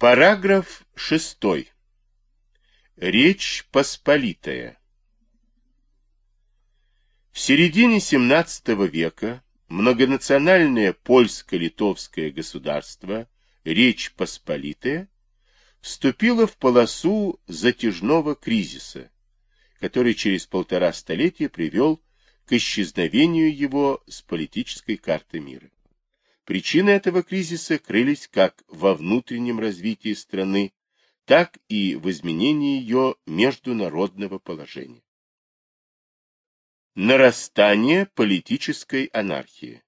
Параграф 6. Речь Посполитая. В середине XVII века многонациональное польско-литовское государство Речь Посполитая вступило в полосу затяжного кризиса, который через полтора столетия привел к исчезновению его с политической карты мира. Причины этого кризиса крылись как во внутреннем развитии страны, так и в изменении ее международного положения. Нарастание политической анархии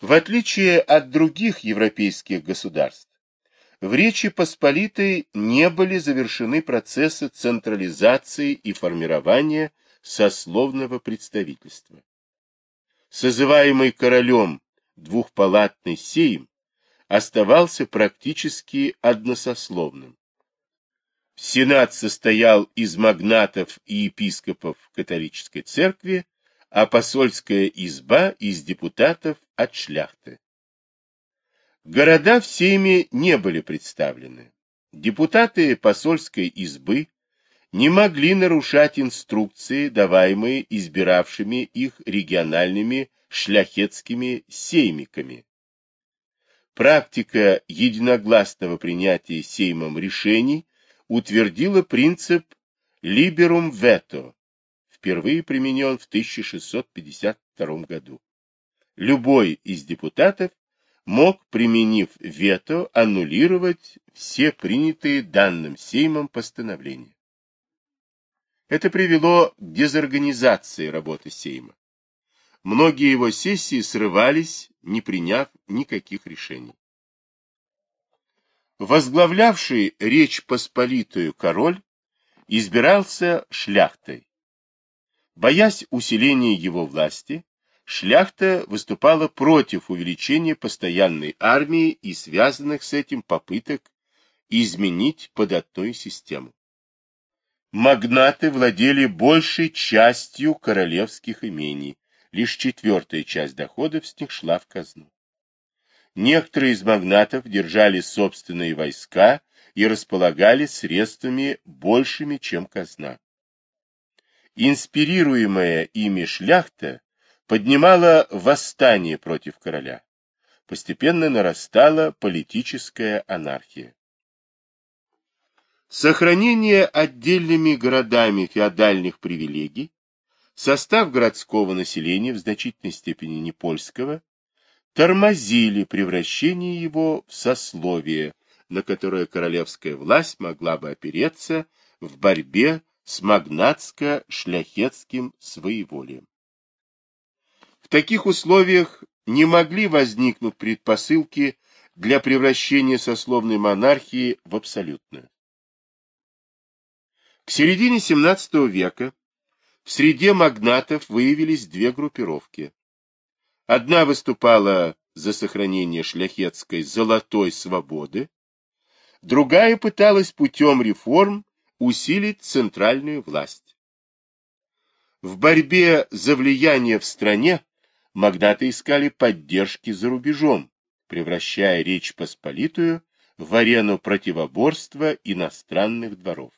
В отличие от других европейских государств, в Речи Посполитой не были завершены процессы централизации и формирования сословного представительства. Созываемый королем двухпалатный сейм оставался практически односословным. Сенат состоял из магнатов и епископов католической церкви, а посольская изба из депутатов от шляхты. Города в сейме не были представлены. Депутаты посольской избы не могли нарушать инструкции, даваемые избиравшими их региональными шляхетскими сеймиками. Практика единогласного принятия сеймом решений утвердила принцип «liberum veto», впервые применен в 1652 году. Любой из депутатов мог, применив вето, аннулировать все принятые данным Сеймом постановления. Это привело к дезорганизации работы Сейма. Многие его сессии срывались, не приняв никаких решений. Возглавлявший Речь Посполитую король избирался шляхтой. Боясь усиления его власти, шляхта выступала против увеличения постоянной армии и связанных с этим попыток изменить податную систему. Магнаты владели большей частью королевских имений, лишь четвертая часть доходов с них шла в казну. Некоторые из магнатов держали собственные войска и располагали средствами большими, чем казна. Инспирируемая ими шляхта поднимала восстание против короля. Постепенно нарастала политическая анархия. Сохранение отдельными городами феодальных привилегий состав городского населения в значительной степени не польского тормозили превращение его в сословие, на которое королевская власть могла бы опереться в борьбе с магнатско-шляхетским своеволием. В таких условиях не могли возникнуть предпосылки для превращения сословной монархии в абсолютную. К середине XVII века в среде магнатов выявились две группировки. Одна выступала за сохранение шляхетской золотой свободы, другая пыталась путем реформ усилить центральную власть. В борьбе за влияние в стране магнаты искали поддержки за рубежом, превращая Речь Посполитую в арену противоборства иностранных дворов.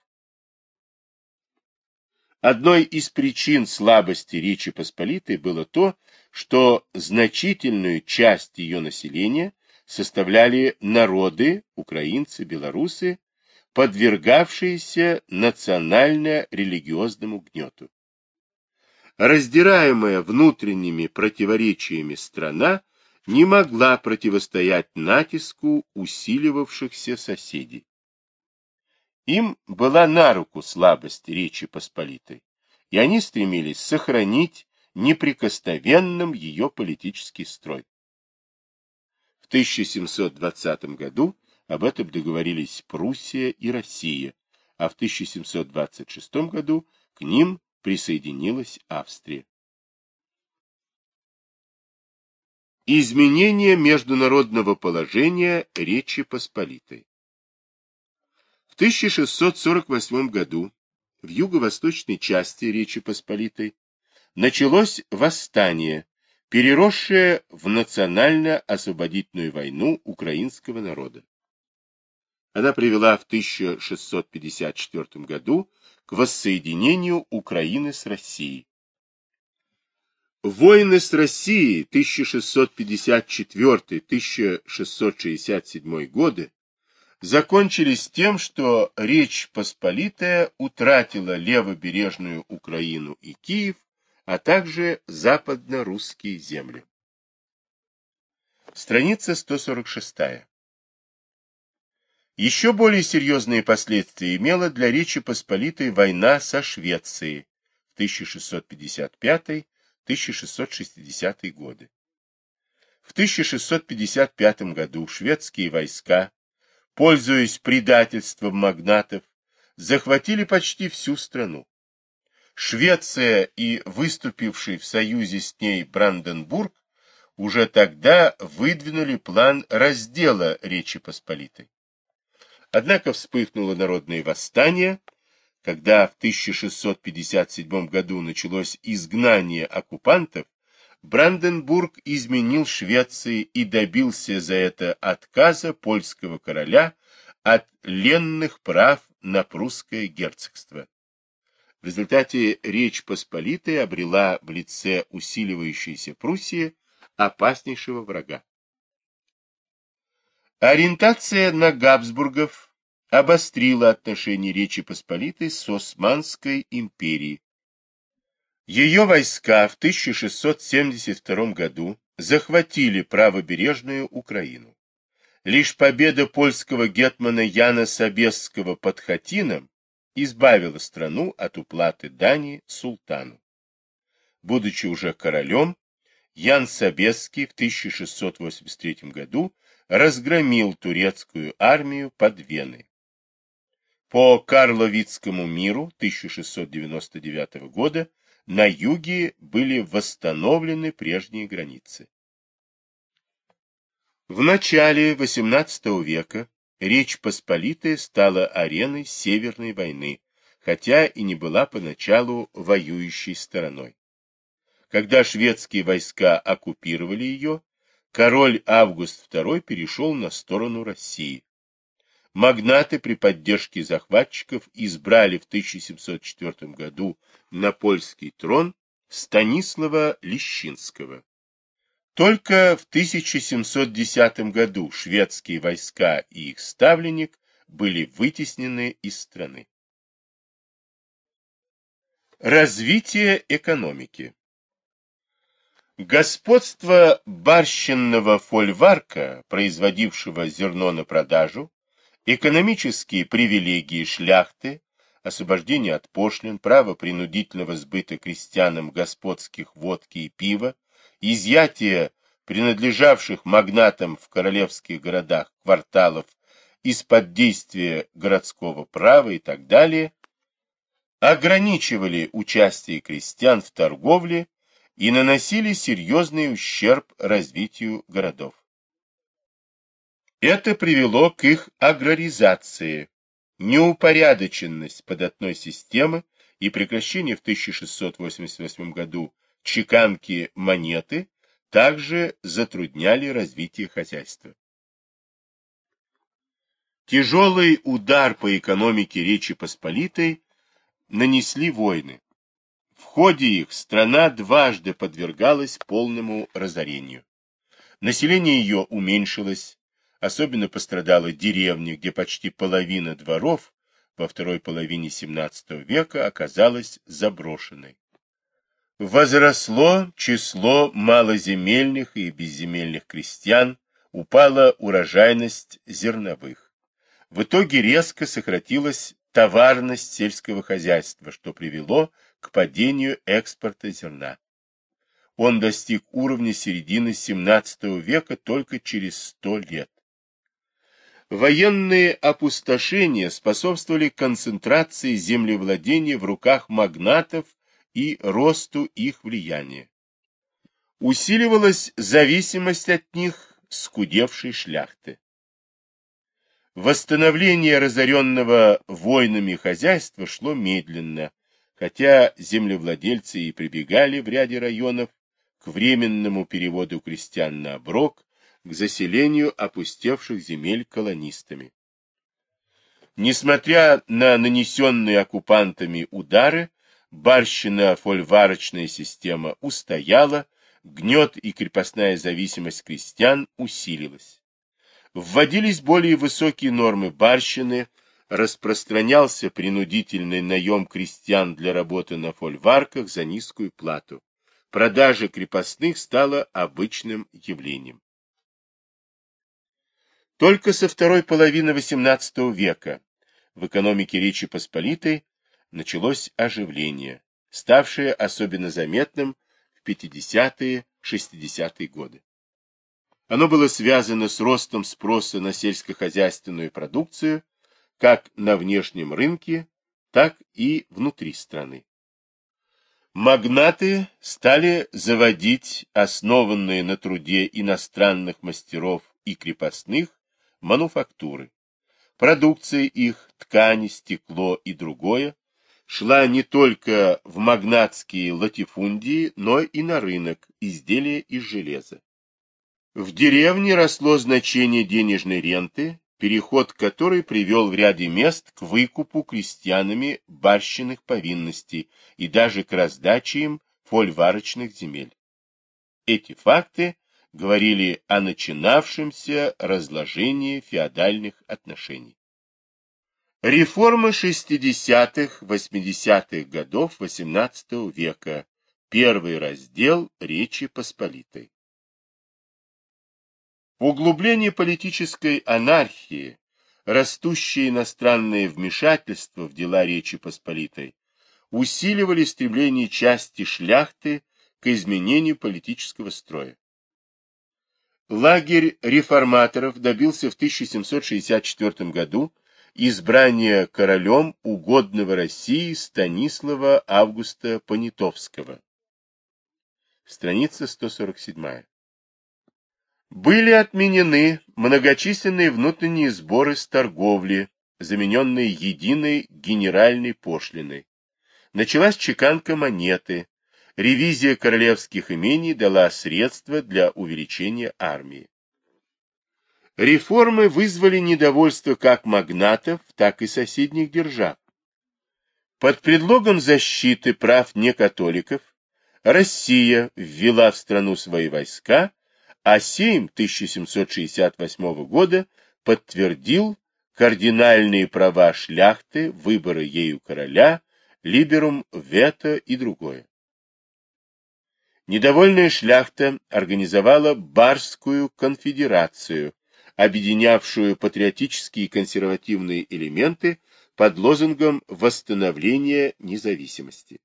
Одной из причин слабости Речи Посполитой было то, что значительную часть ее населения составляли народы, украинцы, белорусы, подвергавшиеся национально-религиозному гнету. Раздираемая внутренними противоречиями страна не могла противостоять натиску усиливавшихся соседей. Им была на руку слабость Речи Посполитой, и они стремились сохранить неприкосновенным ее политический строй. В 1720 году об этом договорились Пруссия и Россия, а в 1726 году к ним присоединилась Австрия. Изменение международного положения Речи Посполитой в 1648 году в юго-восточной части Речи Посполитой началось восстание, переросшее в национально-освободительную войну украинского народа. Она привела в 1654 году к воссоединению Украины с Россией. Войны с Россией 1654-1667 годы закончились тем, что Речь Посполитая утратила левобережную Украину и Киев, а также западно-русские земли. Страница 146. Еще более серьезные последствия имела для Речи Посполитой война со Швецией в 1655-1660 годы. В 1655 году шведские войска пользуясь предательством магнатов, захватили почти всю страну. Швеция и выступивший в союзе с ней Бранденбург уже тогда выдвинули план раздела Речи Посполитой. Однако вспыхнуло народное восстание, когда в 1657 году началось изгнание оккупантов, Бранденбург изменил Швеции и добился за это отказа польского короля от ленных прав на прусское герцогство. В результате Речь Посполитая обрела в лице усиливающейся Пруссии опаснейшего врага. Ориентация на Габсбургов обострила отношения Речи Посполитой с Османской империей, ее войска в 1672 году захватили правобережную Украину. Лишь победа польского гетмана Яна Собесского под Хатином избавила страну от уплаты дани султану. Будучи уже королем, Ян Собесский в 1683 году разгромил турецкую армию под Веной. По Карловицкому миру 1699 года на юге были восстановлены прежние границы. В начале XVIII века Речь Посполитая стала ареной Северной войны, хотя и не была поначалу воюющей стороной. Когда шведские войска оккупировали ее, король Август II перешел на сторону России. Магнаты при поддержке захватчиков избрали в 1704 году на польский трон Станислава Лещинского. Только в 1710 году шведские войска и их ставленник были вытеснены из страны. Развитие экономики Господство барщинного фольварка, производившего зерно на продажу, экономические привилегии шляхты, освобождение от пошлин, право принудительного сбыта крестьянам господских водки и пива, изъятие принадлежавших магнатам в королевских городах кварталов из-под действия городского права и так далее, ограничивали участие крестьян в торговле и наносили серьезный ущерб развитию городов. Это привело к их аграризации, неупорядоченность податной системы и прекращение в 1688 году чеканки монеты также затрудняли развитие хозяйства. Тяжелый удар по экономике Речи Посполитой нанесли войны. В ходе их страна дважды подвергалась полному разорению. Население ее уменьшилось, Особенно пострадала деревня, где почти половина дворов во второй половине XVII века оказалась заброшенной. Возросло число малоземельных и безземельных крестьян, упала урожайность зерновых. В итоге резко сократилась товарность сельского хозяйства, что привело к падению экспорта зерна. Он достиг уровня середины XVII века только через сто лет. Военные опустошения способствовали концентрации землевладения в руках магнатов и росту их влияния. Усиливалась зависимость от них скудевшей шляхты. Восстановление разоренного войнами хозяйства шло медленно, хотя землевладельцы и прибегали в ряде районов к временному переводу крестьян на оброк, к заселению опустевших земель колонистами. Несмотря на нанесенные оккупантами удары, барщина-фольварочная система устояла, гнет и крепостная зависимость крестьян усилилась. Вводились более высокие нормы барщины, распространялся принудительный наем крестьян для работы на фольварках за низкую плату. Продажа крепостных стала обычным явлением. Только со второй половины XVIII века в экономике Речи Посполитой началось оживление, ставшее особенно заметным в 50-60-е годы. Оно было связано с ростом спроса на сельскохозяйственную продукцию как на внешнем рынке, так и внутри страны. Магнаты стали заводить основанные на труде иностранных мастеров и крепостных мануфактуры. Продукция их, ткани, стекло и другое, шла не только в магнатские латифундии, но и на рынок изделия из железа. В деревне росло значение денежной ренты, переход которой привел в ряде мест к выкупу крестьянами барщиных повинностей и даже к раздаче им фольварочных земель. Эти факты говорили о начинавшемся разложении феодальных отношений. Реформы 60-80-х годов XVIII века. Первый раздел Речи Посполитой. Углубление политической анархии, растущее иностранное вмешательство в дела Речи Посполитой, усиливали стремление части шляхты к изменению политического строя. Лагерь реформаторов добился в 1764 году избрания королем угодного России Станислава Августа Понятовского. Страница 147. Были отменены многочисленные внутренние сборы с торговли, замененные единой генеральной пошлиной. Началась чеканка монеты, ревизия королевских имений дала средства для увеличения армии. Реформы вызвали недовольство как магнатов, так и соседних держав. Под предлогом защиты прав некатоликов Россия ввела в страну свои войска, а Сейм 1768 года подтвердил кардинальные права шляхты, выборы ею короля, либерум вето и другое. Недовольная шляхта организовала Барскую конфедерацию, объединявшую патриотические и консервативные элементы под лозунгом восстановления независимости.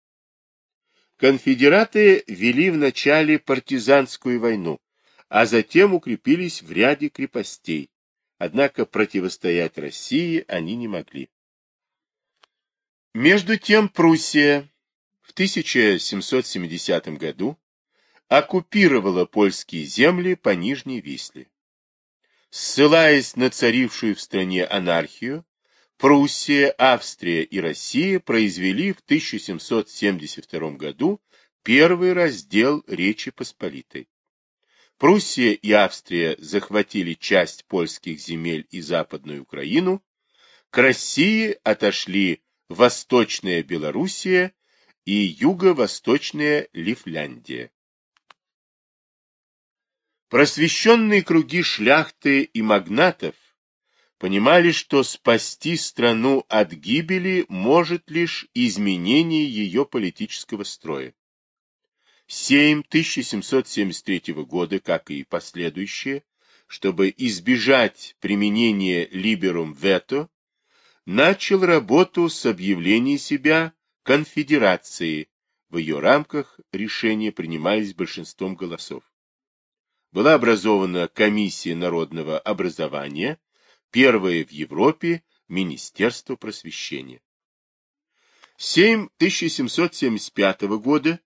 Конфедераты вели в начале партизанскую войну, а затем укрепились в ряде крепостей, однако противостоять России они не могли. Между тем Пруссия в 1770 году оккупировала польские земли по Нижней Висле. Ссылаясь на царившую в стране анархию, Пруссия, Австрия и Россия произвели в 1772 году первый раздел Речи Посполитой. Пруссия и Австрия захватили часть польских земель и Западную Украину, к России отошли Восточная Белоруссия и Юго-Восточная Лифляндия. Просвещенные круги шляхты и магнатов понимали, что спасти страну от гибели может лишь изменение ее политического строя. Сейм 1773 года, как и последующие, чтобы избежать применения либерум вето, начал работу с объявления себя конфедерацией. В ее рамках решения принимались большинством голосов была образована комиссия народного образования, первое в Европе Министерство просвещения. Сейм 1775 года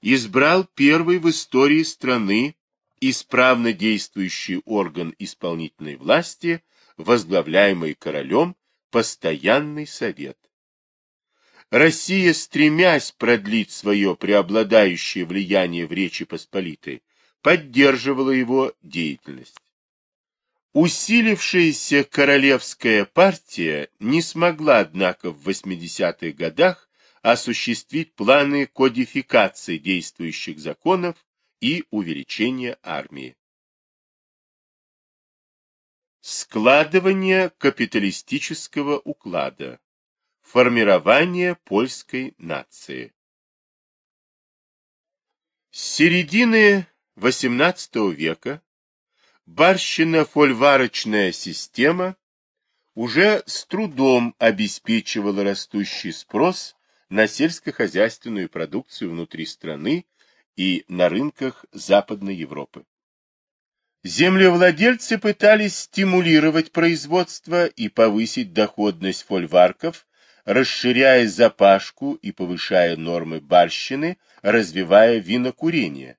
избрал первый в истории страны исправно действующий орган исполнительной власти, возглавляемый королем, постоянный совет. Россия, стремясь продлить свое преобладающее влияние в Речи Посполитой, поддерживала его деятельность. Усилившаяся королевская партия не смогла, однако, в 80-х годах осуществить планы кодификации действующих законов и увеличения армии. Складывание капиталистического уклада. Формирование польской нации. С середины XVIII века барщино-фольварочная система уже с трудом обеспечивала растущий спрос на сельскохозяйственную продукцию внутри страны и на рынках Западной Европы. Землевладельцы пытались стимулировать производство и повысить доходность фольварков, расширяя запашку и повышая нормы барщины, развивая винокурение.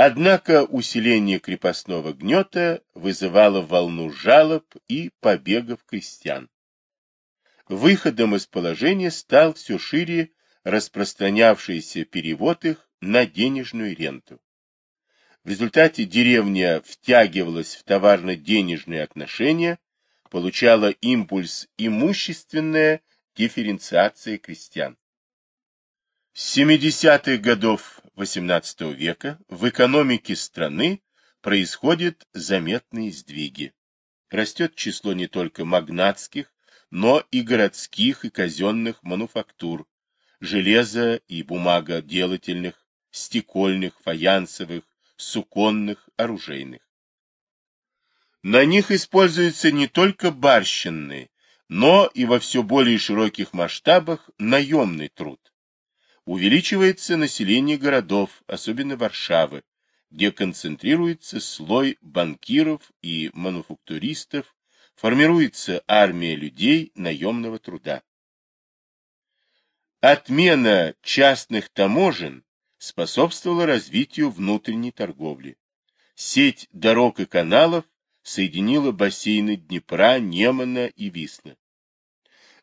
Однако усиление крепостного гнета вызывало волну жалоб и побегов крестьян. Выходом из положения стал все шире распространявшийся перевод их на денежную ренту. В результате деревня втягивалась в товарно-денежные отношения, получала импульс имущественная дифференциация крестьян. С 70-х годов XVIII века в экономике страны происходят заметные сдвиги. Растет число не только магнатских, но и городских и казенных мануфактур, железа и бумагоделательных, стекольных, фаянсовых, суконных, оружейных. На них используется не только барщинный, но и во все более широких масштабах наемный труд. Увеличивается население городов, особенно Варшавы, где концентрируется слой банкиров и мануфактуристов, формируется армия людей наемного труда. Отмена частных таможен способствовала развитию внутренней торговли. Сеть дорог и каналов соединила бассейны Днепра, Немана и Вислы.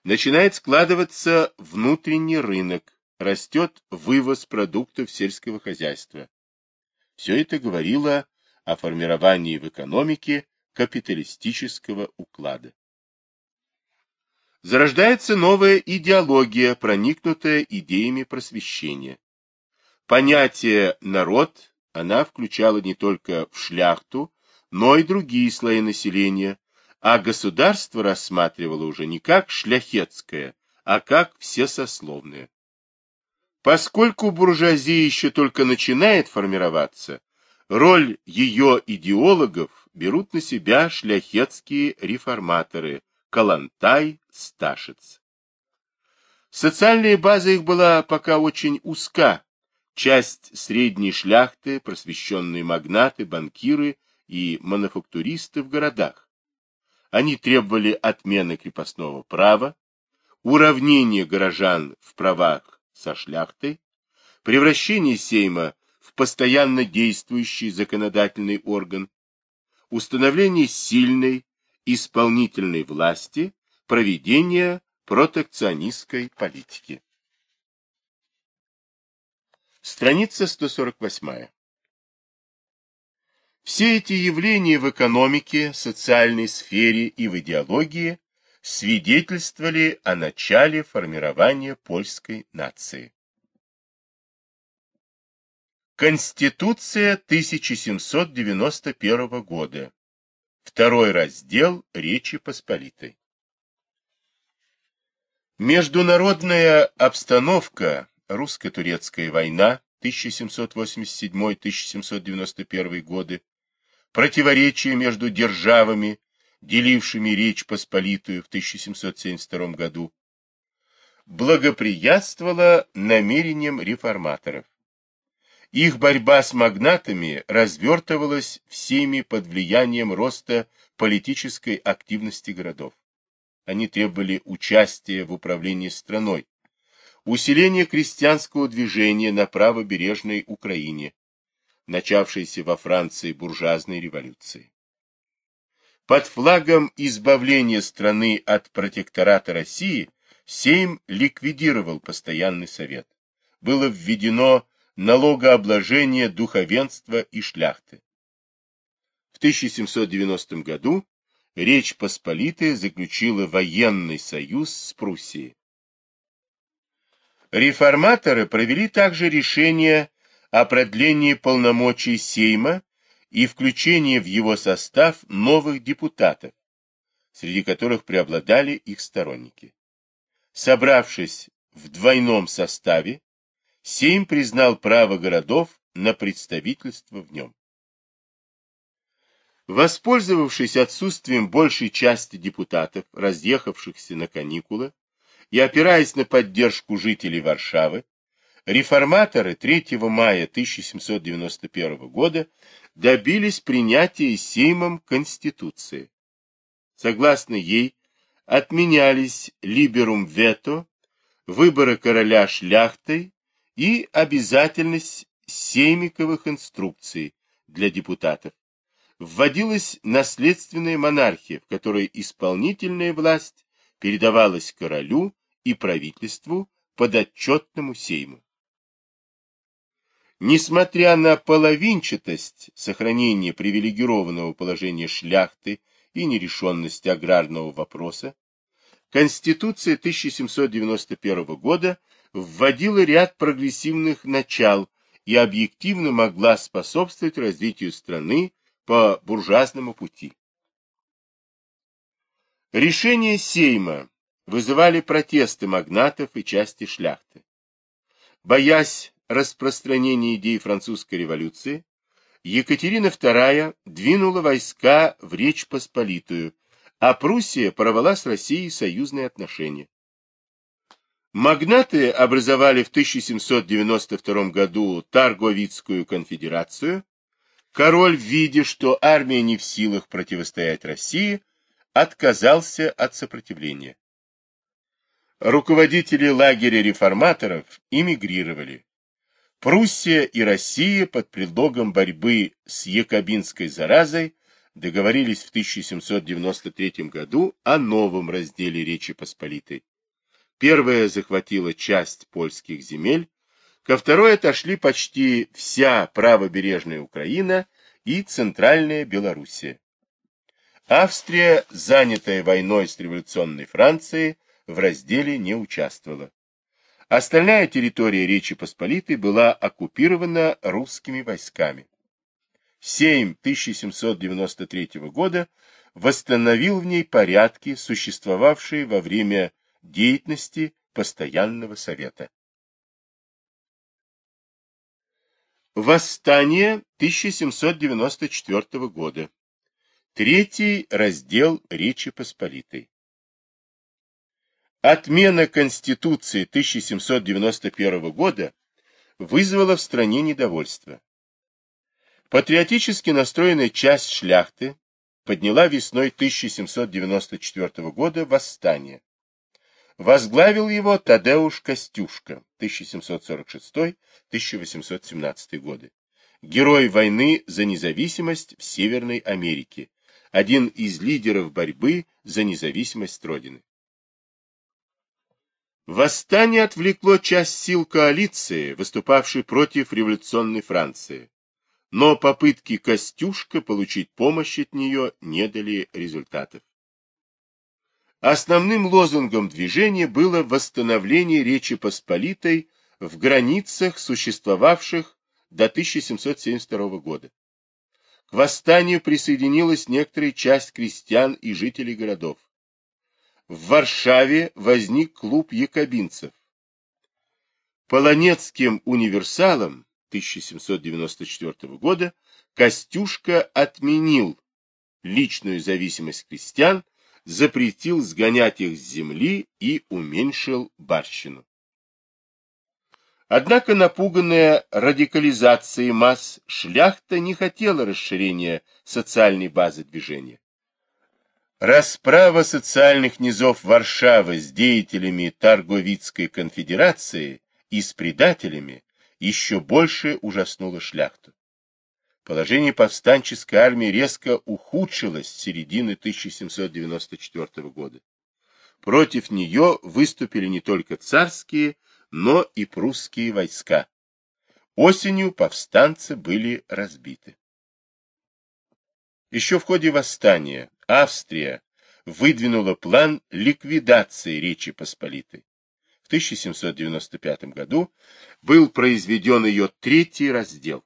Начинает складываться внутренний рынок, растет вывоз продуктов сельского хозяйства. Все это говорило о формировании в экономике капиталистического уклада. Зарождается новая идеология, проникнутая идеями просвещения. Понятие «народ» она включала не только в шляхту, но и другие слои населения, а государство рассматривало уже не как шляхетское, а как всесословное. Поскольку буржуазия еще только начинает формироваться, роль ее идеологов берут на себя шляхетские реформаторы Калантай, Сташиц. Социальная база их была пока очень узка, часть средней шляхты, просвещенные магнаты, банкиры и мануфактуристы в городах. Они требовали отмены крепостного права, уравнения горожан в правах со шляхтой, превращения Сейма в постоянно действующий законодательный орган, установление сильной исполнительной власти, проведение протекционистской политики. Страница 148. Все эти явления в экономике, социальной сфере и в идеологии свидетельствовали о начале формирования польской нации. Конституция 1791 года. Второй раздел Речи Посполитой. Международная обстановка русско-турецкая война 1787-1791 годы, противоречия между державами, делившими Речь Посполитую в 1772 году, благоприятствовала намерениям реформаторов. Их борьба с магнатами развертывалась всеми под влиянием роста политической активности городов. Они требовали участия в управлении страной, усиление крестьянского движения на правобережной Украине, начавшейся во Франции буржуазной революции. Под флагом избавления страны от протектората России Сейм ликвидировал постоянный совет. Было введено налогообложение духовенства и шляхты. в 1790 году Речь Посполитая заключила военный союз с Пруссией. Реформаторы провели также решение о продлении полномочий Сейма и включении в его состав новых депутатов, среди которых преобладали их сторонники. Собравшись в двойном составе, Сейм признал право городов на представительство в нем. Воспользовавшись отсутствием большей части депутатов, разъехавшихся на каникулы, и опираясь на поддержку жителей Варшавы, реформаторы 3 мая 1791 года добились принятия Сеймом Конституции. Согласно ей, отменялись либерум вето, выборы короля шляхтой и обязательность сеймиковых инструкций для депутатов вводилась наследственная монархия, в которой исполнительная власть передавалась королю и правительству под отчетному сейму. Несмотря на половинчатость сохранения привилегированного положения шляхты и нерешенность аграрного вопроса, Конституция 1791 года вводила ряд прогрессивных начал и объективно могла способствовать развитию страны по буржуазному пути. Решения Сейма вызывали протесты магнатов и части шляхты. Боясь распространения идей французской революции, Екатерина II двинула войска в Речь Посполитую, а Пруссия порвала с Россией союзные отношения. Магнаты образовали в 1792 году Тарговицкую конфедерацию, Король, видя, что армия не в силах противостоять России, отказался от сопротивления. Руководители лагеря реформаторов эмигрировали. Пруссия и Россия под предлогом борьбы с якобинской заразой договорились в 1793 году о новом разделе Речи Посполитой. Первая захватила часть польских земель, Ко второй отошли почти вся правобережная Украина и центральная Белоруссия. Австрия, занятая войной с революционной Францией, в разделе не участвовала. Остальная территория Речи Посполитой была оккупирована русскими войсками. Сейм 1793 года восстановил в ней порядки, существовавшие во время деятельности Постоянного Совета. Восстание 1794 года. Третий раздел Речи Посполитой. Отмена Конституции 1791 года вызвала в стране недовольство. Патриотически настроенная часть шляхты подняла весной 1794 года восстание. Возглавил его Тадеуш Костюшка, 1746-1817 годы. Герой войны за независимость в Северной Америке, один из лидеров борьбы за независимость Родины. Восстание отвлекло часть сил коалиции, выступавшей против революционной Франции, но попытки Костюшка получить помощь от нее не дали результатов. Основным лозунгом движения было восстановление Речи Посполитой в границах, существовавших до 1772 года. К восстанию присоединилась некоторая часть крестьян и жителей городов. В Варшаве возник клуб якобинцев. Полонецким универсалом 1794 года Костюшка отменил личную зависимость крестьян запретил сгонять их с земли и уменьшил барщину. Однако напуганная радикализацией масс, шляхта не хотела расширения социальной базы движения. Расправа социальных низов Варшавы с деятелями Тарговицкой конфедерации и с предателями еще больше ужаснула шляхту. Положение повстанческой армии резко ухудшилось с середины 1794 года. Против нее выступили не только царские, но и прусские войска. Осенью повстанцы были разбиты. Еще в ходе восстания Австрия выдвинула план ликвидации Речи Посполитой. В 1795 году был произведен ее третий раздел.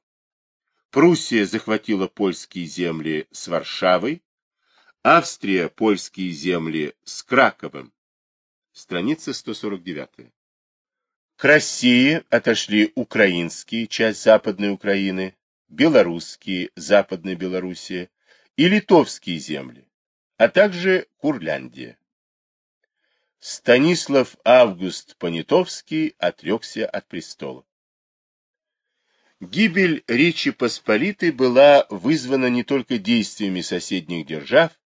Пруссия захватила польские земли с Варшавой, Австрия – польские земли с Краковым. Страница 149. К России отошли украинские, часть Западной Украины, белорусские, Западной Белоруссия и литовские земли, а также Курляндия. Станислав Август Понятовский отрекся от престола. Гибель Речи Посполитой была вызвана не только действиями соседних держав,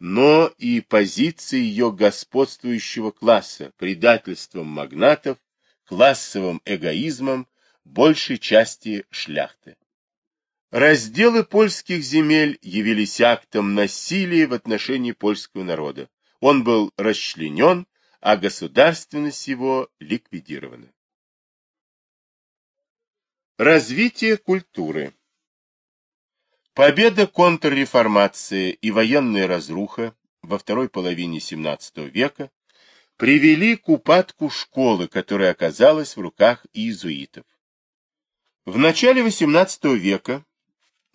но и позицией ее господствующего класса, предательством магнатов, классовым эгоизмом большей части шляхты. Разделы польских земель явились актом насилия в отношении польского народа. Он был расчленен, а государственность его ликвидирована. Развитие культуры Победа контрреформации и военная разруха во второй половине XVII века привели к упадку школы, которая оказалась в руках иезуитов. В начале XVIII века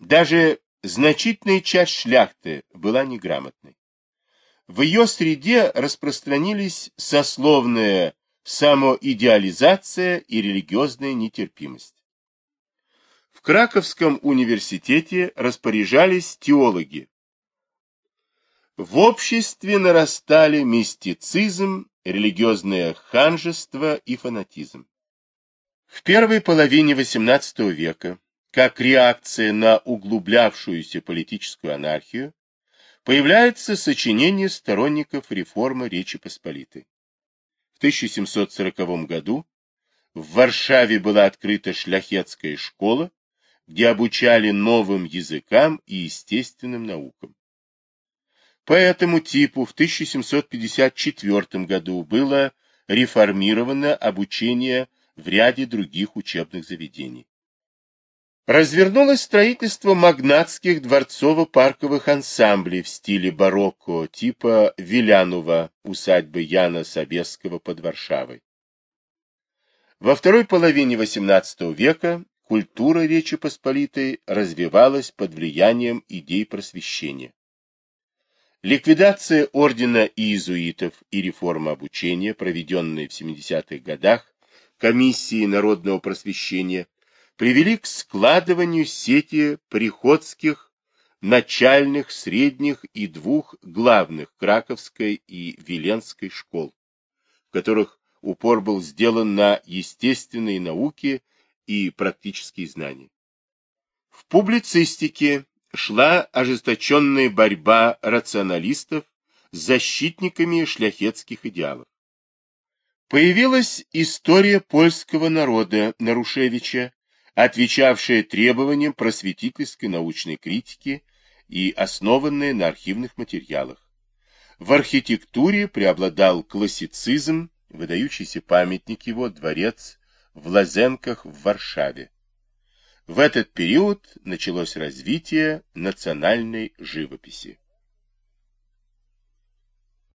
даже значительная часть шляхты была неграмотной. В ее среде распространились сословная самоидеализация и религиозная нетерпимость. В Краковском университете распоряжались теологи. В обществе нарастали мистицизм, религиозное ханжество и фанатизм. В первой половине XVIII века, как реакция на углублявшуюся политическую анархию, появляется сочинение сторонников реформы Речи Посполитой. В 1740 году в Варшаве была открыта шляхетская школа, где обучали новым языкам и естественным наукам. По этому типу в 1754 году было реформировано обучение в ряде других учебных заведений. Развернулось строительство магнатских дворцово-парковых ансамблей в стиле барокко типа Вилянова, усадьбы Яна Собесского под Варшавой. Во второй половине XVIII века культура Речи Посполитой развивалась под влиянием идей просвещения. Ликвидация ордена иезуитов и реформа обучения, проведенные в 70-х годах комиссии народного просвещения, привели к складыванию сети приходских, начальных, средних и двух главных Краковской и Виленской школ, в которых упор был сделан на естественные науки и практические знания. В публицистике шла ожесточенная борьба рационалистов с защитниками шляхетских идеалов. Появилась история польского народа Нарушевича, отвечавшая требованиям просветительской научной критики и основанная на архивных материалах. В архитектуре преобладал классицизм, выдающийся памятник его, дворец в Лазенках в Варшаве. В этот период началось развитие национальной живописи.